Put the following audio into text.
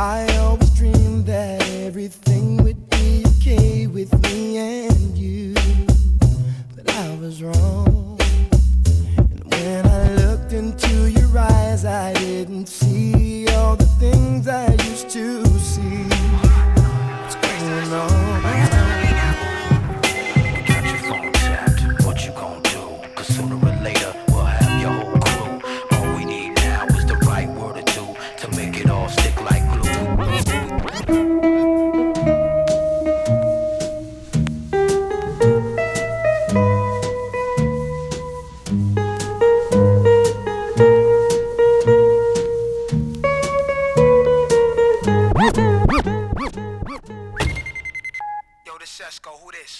I always dreamed that everything would be okay with me and you. But I was wrong. And when I looked into your eyes, I didn't see Yo, this Sesko, who this?